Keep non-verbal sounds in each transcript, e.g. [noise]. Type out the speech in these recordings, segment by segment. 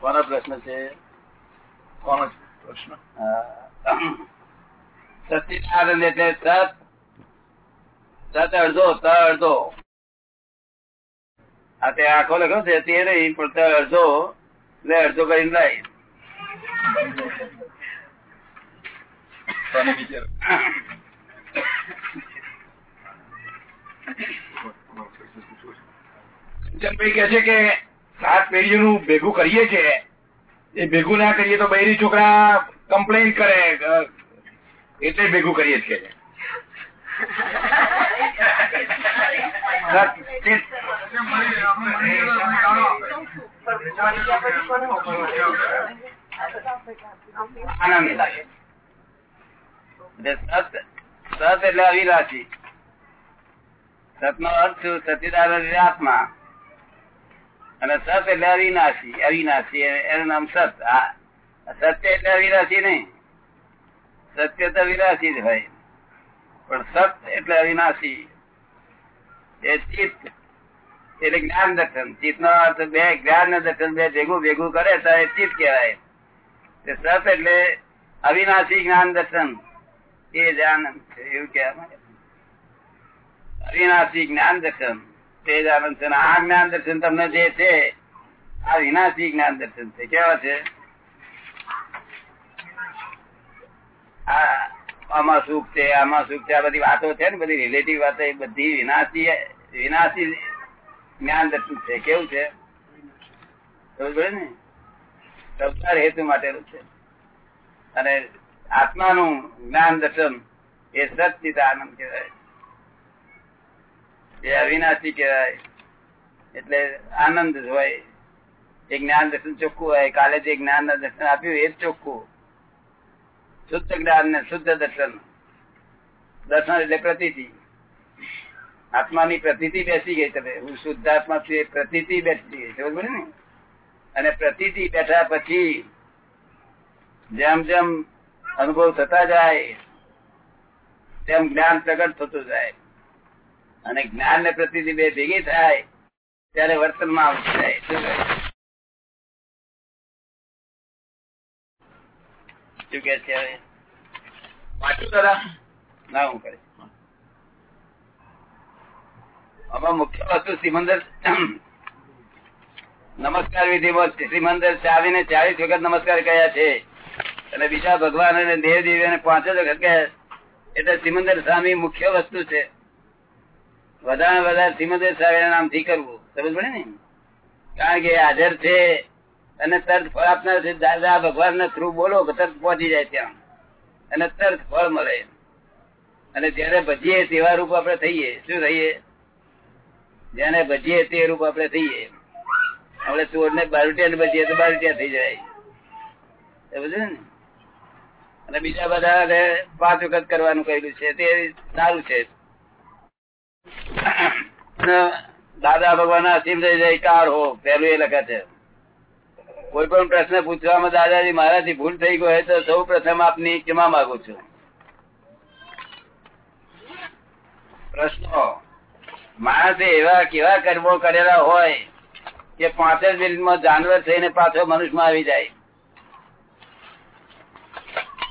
કોનો પ્રશ્ન છે? કોનો પ્રશ્ન? સચિદાનંદ એટલે સત સત અડધો ત અડધો. આ તે આખો લખ્યો છે તે નહીં પણ ત અડધો એટલે અડધો કરીને લાય. કોને કે છે કે સાત પેઢીઓનું ભેગું કરીએ છે એ ભેગું ના કરીએ તો બૈરી છોકરા કમ્પ્લેન કરે. એટલે ભેગું કરીએ છીએ. સત એટલે અવિરાશી સત નો અર્થ શું એટલે આત્મા અને સત એટલે અવિનાશી અવિનાશી એનું નામ સત. સત્ય એટલે અવિનાશી નહીં. સત્ય તો વિનાશી જ હોય. પણ સત એટલે અવિનાશી. એ ચિત્ત. એટલે જ્ઞાન દર્શન. ચિત્ત નો અર્થ બે, જ્ઞાન દર્શન બે ભેગું ભેગું કરે તો એ ચિત્ત કહેવાય. તે સત એટલે અવિનાશી જ્ઞાન દર્શન. એ જ્ઞાન એવું કહેવાય. અવિનાશી જ્ઞાન દર્શન. તે આનંદ છે આ જ્ઞાન દર્શન તમને જે છે, આ વિનાશી જ્ઞાન દર્શન છે. કેવા છે? આમાં સુખ છે, આમાં સુખ છે, આ બધી વાતો છે ને, બધી રિલેટિવ વાતો, એ બધી વિનાશી વિનાશી જ્ઞાન દર્શન છે. કેવું છે? ને? સંસાર હેતુ માટેનું છે. અને આત્માનું જ્ઞાન દર્શન એ સચિત આનંદ કહેવાય એ અવિનાશી કહેવાય. એટલે આનંદ જ હોય. એ જ્ઞાન દર્શન ચોખ્ખું હોય. કાલે જે જ્ઞાન દર્શન આપ્યું એ જ ચોખ્ખું. શુદ્ધ જ્ઞાન ને શુદ્ધ દર્શન. દર્શન એટલે પ્રતીતિ. આત્માની પ્રતીતિ બેસી ગઈ તમે. હું શુદ્ધ આત્મા છું એ પ્રતીતિ બેસી ગઈ. સમજ ને? અને પ્રતિતિ બેઠા પછી જેમ જેમ અનુભવ થતા જાય, તેમ જ્ઞાન પ્રગટ થતું જાય. અને જ્ઞાન ને પ્રતિનિધિ બે ભેગી થાય, ત્યારે વર્તનમાં આવતું જાય. શું કે છે હવે? ના મુખ્ય વસ્તુ શ્રીમંદર નમસ્કાર વિધિમાં શ્રીમંદર ચાવીને ચાલીસ વખત નમસ્કાર કયા છે. અને બીજા ભગવાન અને દેવ અને પાંચ વખત કહ્યા એટલે સિમંદર સ્વામી મુખ્ય વસ્તુ છે. વધારે વધારે શ્રીમદ સ્વામી નામથી કરવું. સમજ પડે ને? કારણ કે હાજર છે અને તરત ફળ આપનાર છે. દાદા ભગવાન ના થ્રુ બોલો તરત પહોંચી જાય ત્યાં. અને તરત ફળ મળે. અને જયારે ભજીએ તેવા રૂપ આપણે થઈએ, શું થઈએ? જેને ભજીએ તે રૂપ આપણે થઈએ. આપણે ચોર ને બારુટિયા ભજીએ તો બારુટિયા થઈ જાય. સમજે ને? અને બીજા બધા પાંચ વખત કરવાનું કહેલું છે. તે સારું છે. દાદા ભગવાન અસીમ થઈ જાય હો પેલું એ લખે છે. કોઈ પણ પ્રશ્ન પૂછવામાં દાદાજી મારાથી ભૂલ થઈ ગયો હોય તો સૌ પ્રથમ આપની ક્ષમા માંગુ છું. પ્રશ્નો. માણસે એવા કેવા કર્મો કરેલા હોય કે પાંચ જ મિનિટમાં જાનવર થઈને પાછો મનુષ્યમાં આવી જાય.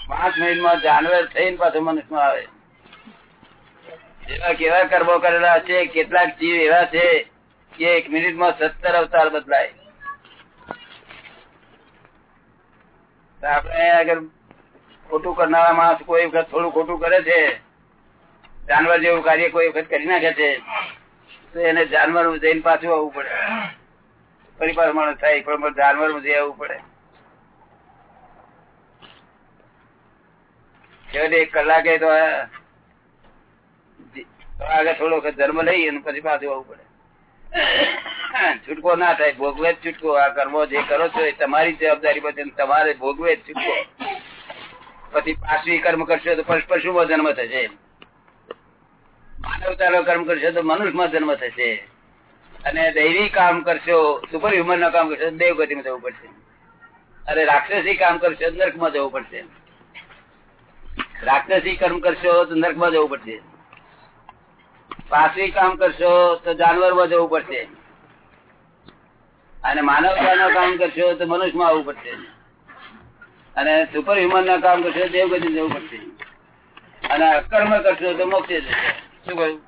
પાંચ મિનિટમાં જાનવર થઈને પાછો મનુષ્યમાં આવે. એવા કેવા કર્મો કરેલા છે, કેટલાક જીવ એવા છે કે એક મિનિટમાં સત્તર અવતાર બદલાય. આપણે અગર ખોટું કરનારા માણસ કોઈ વખત થોડું ખોટું કરે છે, જાનવર જેવું કાર્ય કોઈ વખત કરી નાખે છે, તો એને જાનવર જઈને પાછું આવવું પડે. ફરી પાછું માણસ થાય, પણ જાનવર જઈ આવવું પડે. છેવટે એક કલાકે તો તો આગળ થોડો જન્મ લઈ અને પછી પાછું આવવું પડે. છૂટકો ના થાય, ભોગવે જ છૂટકો. આ કર્મો જે કરો છો એ તમારી જવાબદારી પછી તમારે ભોગવે જ છૂટકો. પછી પાછવી કર્મ કરશો તો પશુ જન્મ થશે? માનવતાનો કર્મ કરશો તો મનુષ્યમાં જન્મ થશે. અને દૈવી કામ કરશો સુપર હ્યુમનનું કામ કરશો દેવગતિમાં જવું પડશે. અને રાક્ષસી કામ કરશો નર્કમાં જવું પડશે. રાક્ષસી કર્મ કરશો તો નર્કમાં જવું પડશે. પાછવી કામ કરશો તો જાનવરમાં જવું પડશે. અને માનવ કામ કરશો તો મનુષ્યમાં આવવું પડશે. અને સુપર હ્યુમન ના કામ કરશો દેવગતિ જવું પડશે. અને અકર્મ કરશો તો મોક્ષે જશે. શું કહ્યું?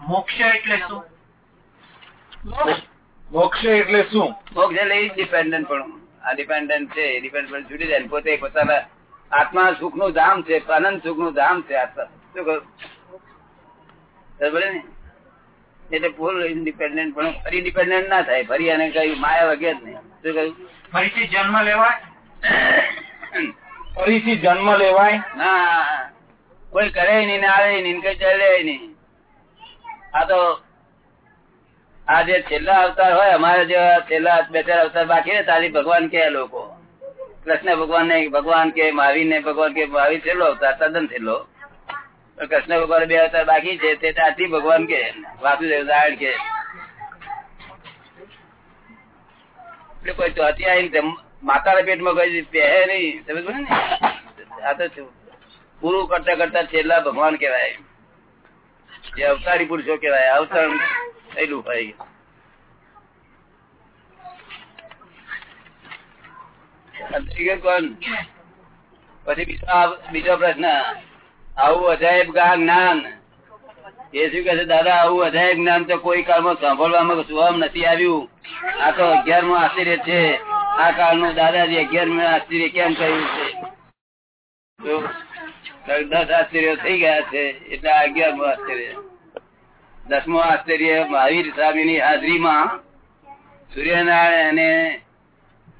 મોક્ષ એટલે શું? મોક્ષ. એટલે શું? મોક્ષ એટલે ઇન્ડિપેન્ડન્ટ પણ. આ ડિપેન્ડન્ટ છે ડિપેન્ડન્ટ છૂટી જાય પોતે પોતાના આત્મા સુખનું ધામ છે અનંત સુખનું ધામ છે આત્મા. એટલે ફૂલ ઇન્ડિપેન્ડન્ટ પણ ફરી ડિપેન્ડન્ટ ના થાય ફરી અને કઈ માયા વગે જ નહીં. શું કહ્યું? ફરીથી જન્મ લેવાય? ફરીથી જન્મ લેવાય? ના કોઈ કરે નહીં ને આવે નહીં કઈ ચાલે નહીં. આ તો આ જે છેલ્લા અવતાર હોય અમારે જે છેલ્લા બે ચાર અવતાર બાકી ને તારી ભગવાન કે લોકો. કૃષ્ણ ભગવાન ને ભગવાન કે મહાવીર ને ભગવાન કે મહાવીર છેલ્લો અવતાર તદ્દન છેલ્લો. કૃષ્ણ ભગવાન બે અવતાર બાકી છે, તે ત્યાંથી ભગવાન કે. વાસુદેવ નારાયણ કે. એટલે કોઈ ચોથી જમ- માતાના પેટમાં કઈ પહે નહીં સમજ ને? આ તો પૂરું કરતા કરતા છેલ્લા ભગવાન કેવાય જે અવતારી પુરુષો કેવાય અવતરણ થયેલું હોય. કોણ? પછી બીજો બીજો પ્રશ્ન. આવું અજાયબ જ્ઞાન. એ શું કે છે, દાદા, આવું અજાયબ જ્ઞાન તો કોઈ કાળમાં સાંભળવામાં સુવામ નથી આવ્યું. આ તો અગિયારમું આશ્ચર્ય છે. આ કાળનું દાદાજી અગિયારમું આશ્ચર્ય કેમ કહ્યું છે? દસ આશ્ચર્યો થઈ ગયા છે, એટલે અગિયારમું આશ્ચર્ય. દસમો આશ્ચર્ય, મહાવીર સ્વામીની હાજરીમાં સૂર્યનારાયણ અને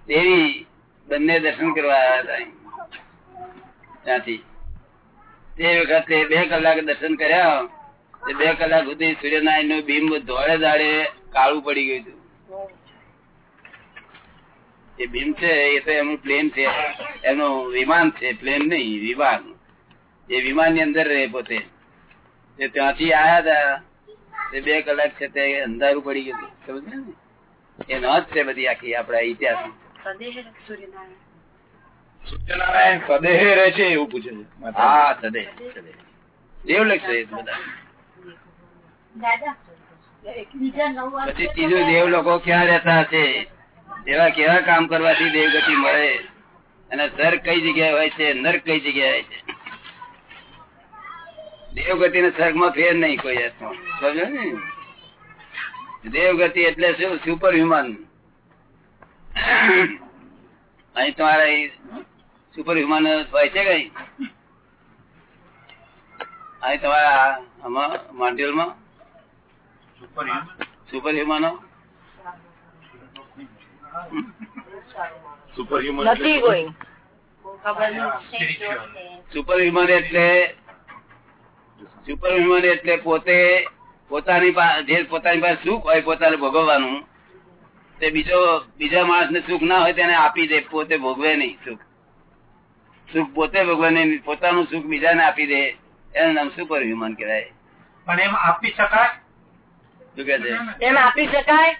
દેવી બંને દર્શન કરવા આવ્યા હતા ત્યાંથી. તે વખતે બે કલાક દર્શન કર્યા. બે કલાક સુધી સૂર્યનારાયણનું બિંબ ધોળે દાડે કાળું પડી ગયું હતું. એ બિંબ છે, એ તો એનું પ્લેન છે. એનું વિમાન છે, પ્લેન નહીં, વિમાન. એ વિમાનની અંદર રહે પોતે. એ ત્યાંથી આયા હતા. તે બે કલાક છે તે અંધારું પડી ગયું સમજ ને? એ નોંધ છે બધી આખી આપડા ઇતિહાસ સત્યનારાયણ સદેહે રહે છે એવું પૂછે છે. હા સદે સદે દેવલક્ષ છે બધા. પછી ત્રીજું દેવ લોકો ક્યાં રહેતા હશે? એવા કેવા કામ કરવાથી દેવગતિ મળે? અને સર કઈ જગ્યાએ હોય છે? નર્ક કઈ જગ્યાએ હોય છે? દેવગતિ ને સ્વર્ગમાં ફેર નહીં કોઈ જાતનો. સમજો ને? દેવગતિ એટલે શું? સુપર હ્યુમન અહીં તમારા સુપર હ્યુમન હોય છે કઈ? અહીં તમારા આમાં મોન્ટ્રીયલમાં સુપર હ્યુમન સુપર હ્યુમન નથી કોઈ. સુપર હ્યુમન એટલે સુપર હ્યુમન એટલે પોતે પોતાની જે પોતાની પાસે સુખ હોય પોતાને ભોગવવાનું. તે બીજો બીજા માણસ ને સુખ ના હોય તેને આપી દે પોતે ભોગવે નહીં સુખ. સુખ પોતે ભગવાન પોતાનું સુખ બીજાને આપી દે એનું નામ સુપર હ્યુમન કહેવાય. પણ એમ આપી શકાય? શું કે છે? એમ આપી શકાય?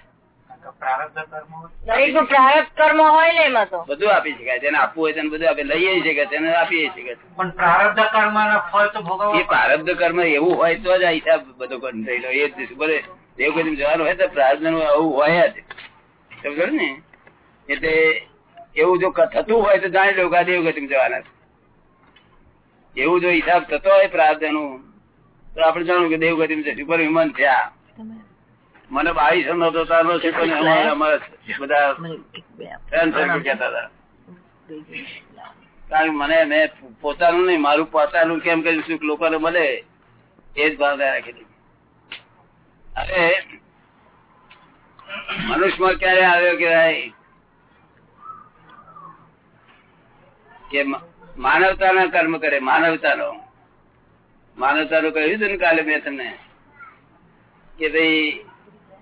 પ્રારબ્ધ કર્મ હોય. દરેકનું પ્રારબ્ધ કર્મ હોય ને એમાં તો. બધું આપી શકાય. જેને આપવું હોય તેને બધું આપે લઈએ શકે તેને આપી શકે પણ પ્રારબ્ધ કર્મ ફળ તો ભોગવવા એ પ્રારબ્ધ કર્મ એવું હોય તો જ આ હિસાબ બધો થયેલો એ બોલે? જવાનું હોય તો પ્રારબ્ધનું આવું હોય જ. સમજો ને? એટલે એવું જો થતું હોય તો જાણી લો કે આ જવાના છે. એવું જો હિસાબ થતો હોય પ્રારબ્ધનું તો આપણે જાણવું કે દેવગતિ છે સુપર વિમાન થયા. મને બાવીસ નો તો તારનો છે પણ અમારા બધા ફ્રેન્ડ સર્કલ કહેતા હતા. કારણ કે મને મેં પોતાનું નહીં મારું પોતાનું કેમ કર્યું સુખ લોકોને મળે એ જ ભાવના રાખેલી અરે મનુષ્યમાં ક્યારે આવ્યો કેવાય કે માનવતાના કર્મ કરે, માનવતાનો. માનવતાનું કહ્યું હતું ને કાલે મેં તમને કે ભાઈ,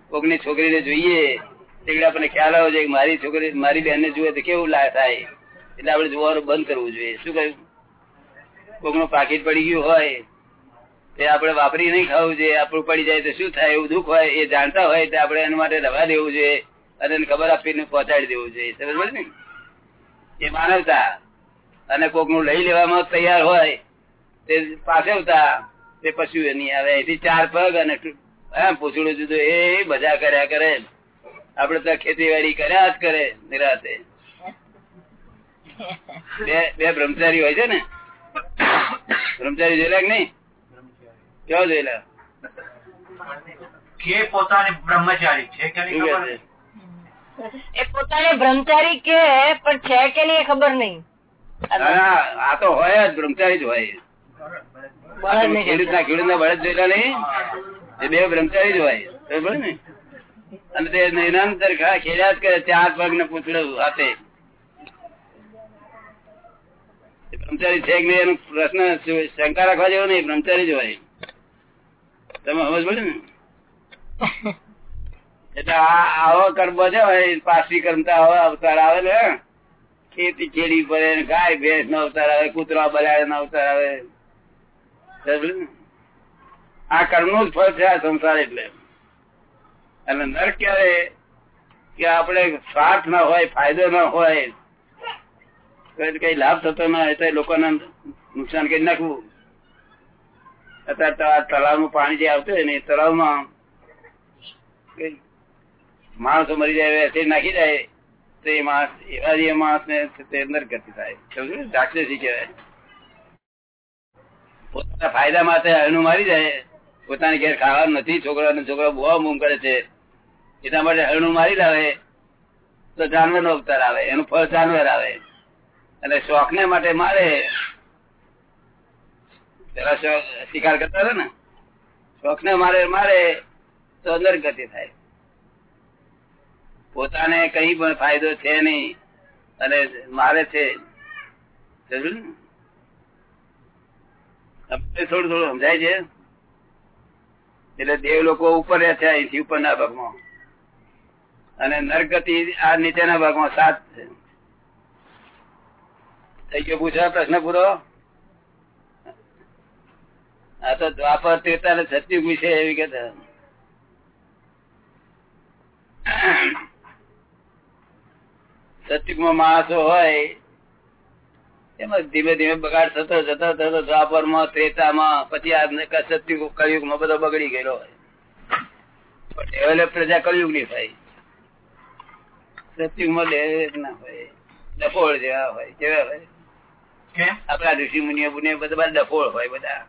કોકની છોકરીને જોઈએ એટલે આપણને ખ્યાલ આવે છે કે મારી છોકરી, મારી બહેનને જુએ તો કેવું લા, થાય. એટલે આપણે જોવાનું બંધ કરવું જોઈએ. શું કહ્યું? કોકનું પાકીટ પડી ગયું હોય, તે આપણે વાપરી નહીં ખાવું જોઈએ. આપણું પડી જાય તો શું થાય? એવું દુઃખ હોય, એ જાણતા હોય, તો આપણે એના માટે રવા દેવું જોઈએ અને ખબર આપીને પહોંચાડી દેવું જોઈએ. સમજ ને? એ માનવતા. અને કોકનું લઈ લેવામાં તૈયાર હોય તે પાછળતા તે પશુ એની આવે. એથી ચાર પગ અને પૂછડું જુદું એ બધા કર્યા કરે આપડે તો ખેતીવાડી કર્યા જ કરે નિરાતે. બે બે બ્રહ્મચારી હોય છે ને? બ્રહ્મચારી જોયેલા કે નહીં? કેવા જોયેલા? કે પોતાને બ્રહ્મચારી છે કે નહીં ખબર? એ પોતાને બ્રહ્મચારી કે પણ છે કે નહીં એ ખબર નહીં. આ તો હોય જ બ્રહ્મચારી જ હોય. ખેડૂત ના ખેડૂત ના બળદ જોયેલા નહીં એ બે બ્રહ્મચારી જ હોય. બરોબર ને? અને તે નિરંતર ખેડ્યા જ કરે ચાર પગ ને હાથે. બ્રહ્મચારી છે કે એનો પ્રશ્ન શંકા રાખવા જેવો નહીં બ્રહ્મચારી જ હોય. તમે સમજ પડે ને? [laughs] એટલે આવો કર્મ છે પાસી કર્મતા આવો અવતાર આવે ને ખેતી ખેડી પડે ગાય ભેંસ નો અવતાર આવે, કૂતરા બલાડ નો અવતાર આવે. આ કર્મ જ ફળ છે આ સંસાર એટલે. અને નર ક્યારે? કે આપણે સ્વાર્થ ના હોય, ફાયદો ના હોય, કઈ લાભ થતો ના હોય, તો લોકોને નુકસાન કરી નાખવું. અત્યારે તળાવનું પાણી જે આવતું હોય ને તળાવમાં માણસો મરી જાય એસિડ નાખી જાય તો માણસ, એવા જે માણસ ને તે નરગતિ થાય. સમજ્યું રાક્ષસી કહેવાય. પોતાના ફાયદા માટે હરણું મારી જાય પોતાને ઘેર ખાવાનું નથી. છોકરા ને છોકરા બહુ બૂમ કરે છે. એટલા માટે હરણું મારી લાવે. તો જાનવર નો અવતાર આવે. એનું ફળ જાનવર આવે. અને શોખ ને માટે મારે. પેલા શોખ શિકાર કરતા હતા ને. શોખ ને મારે મારે તો અંદર ગતિ થાય. પોતાને કઈ પણ ફાયદો છે નહીં. અને મારે છે. થોડું થોડું સમજાય છે? એટલે દેવ લોકો ઉપર રહે છે અહીંથી ઉપરના ભાગમાં. અને નરગતિ આ નીચેના ભાગમાં સાત છે. થઈ ગયો પૂછવા પ્રશ્ન પૂરો? આ તો દ્વાપર ને સત્યુગ વિશે એવી કે સત્યુગમાં માણસો હોય એમાં ધીમે ધીમે બગાડ થતો જતો થતો દ્વાપરમાં ત્રેતામાં પછી આ સત્યુગ કળિયુગમાં બધો બગડી ગયેલો હોય. ડેવલપ પ્રજા કળિયુગની થાય સત્યુગમાં ડેવલપ ના હોય. ડફોળ જેવા હોય કેવા હોય? આપડા ઋષિ મુનિઓ મુનિઓ બધા ડફોળ હોય બધા.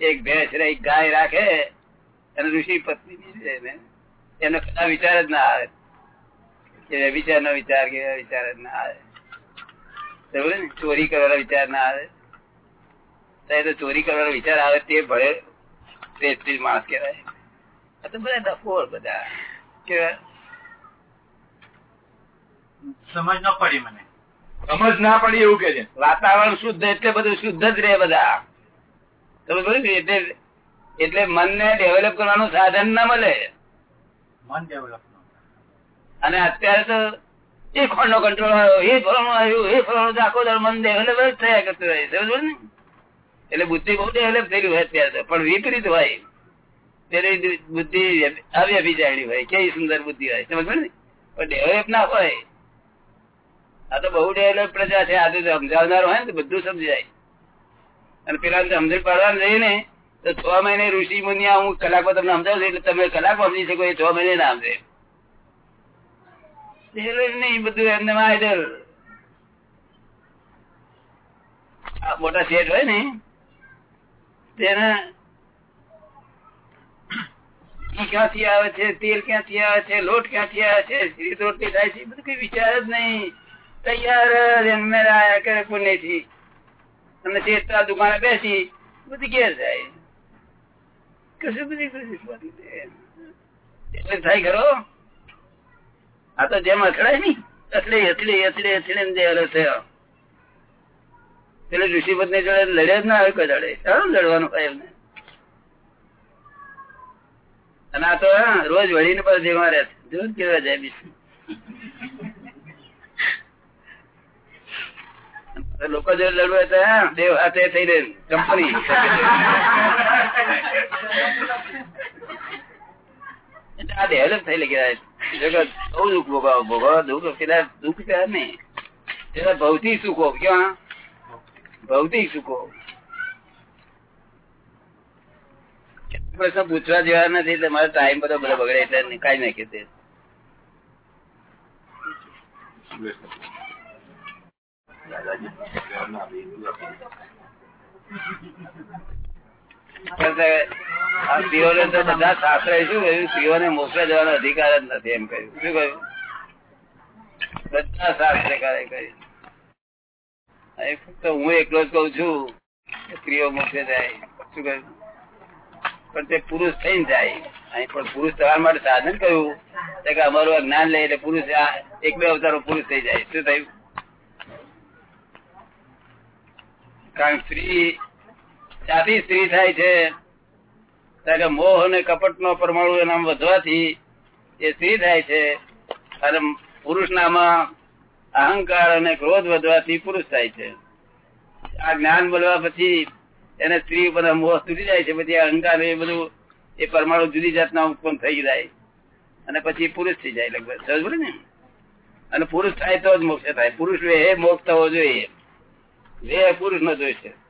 એક ભેંસ રે એક ગાય રાખે અને ઋષિ પત્ની એનો કદા વિચાર જ ના આવે. વિચાર નો વિચાર કે વિચાર જ ના આવે. ને? ચોરી કરવાનો વિચાર ના આવે. તો ચોરી કરવાનો વિચાર આવે તે ભલે પ્રેસ્ટીજ માણસ કહેવાય. આ તો બધા ડફોર બધા. કેવા સમજ ન પડી મને. સમજ ના પડી એવું કે છે? વાતાવરણ શુદ્ધ એટલે બધું શુદ્ધ જ રહે બધા. તમે બોલ્યું ને, એટલે એટલે મનને ડેવલપ કરવાનું સાધન ના મળે. મન ડેવલપ અને અત્યારે તો એ ખોંડ નો કંટ્રોલ આવ્યો એ ફલાણું આવ્યું, એ ફલાણું આખો દર મન ડેવલપ થયા કરતું રહે સમજ એટલે બુદ્ધિ બહુ ડેવલપ થયેલી હોય અત્યારે તો, પણ વિપરીત હોય. ત્યારે બુદ્ધિ અવ્યભિચારી હોય, કેવી સુંદર બુદ્ધિ હોય સમજ ને? પણ ડેવલપ ના હોય. આ તો બહુ ડેવલપ પ્રજા છે, આ તો સમજાવનાર હોય ને બધું સમજી જાય અને પેલા સમજણ પાડવાનું રહીએ ને, તો છ મહિને ઋષિ મુનિયા હું કલાકમાં તમને સમજાવું એટલે તમે કલાકમાં સમજી શકો, એ છ મહિને ના સમજે. ડેવલપ નહીં મોટા શેઠ હોય ને, તેના ક્યાંથી આવે છે, તેલ ક્યાંથી આવે છે, લોટ ક્યાંથી આવે છે રીત રોટલી થાય છે બધું કઈ વિચાર જ નહીં. તૈયાર જ આયા કરે પુણ્યથી અને શેઠ દુકાને બેસી, બધી ઘેર જાય. કશું બધી કશું એટલે થાય ખરો. આ તો જેમ અથડાયની એટલે એટલી એટલી એટલી જે અલગ થયો એટલે ઋષિપત ને જોડે લડ્યા જ ના આવે કોઈ દાડે. સારું લડવાનું હોય એમને. અને આ તો રોજ વળીને પર જેવા રહે છે. કેવા જાય બીજું? લોકો જો લડવું હોય તો દેવ હાથે થઈ રહે. કંપની. એટલે આ ડેવલપ લઈ કહેવાય. જગત બહુ દુઃખ ભોગવો ભોગવો દુઃખ પેલા દુઃખ પેલા ભૌતિક સુખો ક્યાં ભૌતિક સુખો પ્રશ્ન પૂછવા જેવા નથી તમારો ટાઈમ બધો બધો બગડે એટલે નીકાળી નાખે તે આ સ્ત્રીઓને તો બધા શાસ્ત્ર શું કહ્યું? સ્ત્રીઓને મોકલે જવાનો અધિકાર જ નથી એમ કહ્યું. શું કહ્યું? બધા શાસ્ત્રકારે કહ્યું. ફક્ત હું એકલો જ કઉ છું સ્ત્રીઓ મોકલે જાય. શું કહ્યું? પણ તે પુરુષ થઈને જાય. અહીં પણ પુરુષ થવા માટે સાધન કહ્યું. કે અમારું જ્ઞાન લે એટલે પુરુષ એક બે અવતારો પુરુષ થઈ જાય. શું થયું? કારણ સ્ત્રી ત્યાંથી સ્ત્રી થાય છે. કે મોહ અને કપટ નો પરમાણુ એનામ વધવાથી એ સ્ત્રી થાય છે. અને પુરુષ અહંકાર અને ક્રોધ વધવાથી પુરુષ થાય છે. આ જ્ઞાન મળવા પછી એને સ્ત્રી બધા મોહ તૂટી જાય છે, પછી અહંકાર એ બધું એ પરમાણુ જુદી જાતના ઉત્પન્ન થઈ જાય. અને પછી પુરુષ થઈ જાય લગભગ. સમજ ને? અને પુરુષ થાય તો જ મોક્ષ થાય. પુરુષ એ મોક્ષ થવો જોઈએ. એ પુરુષ નો જોઈ છે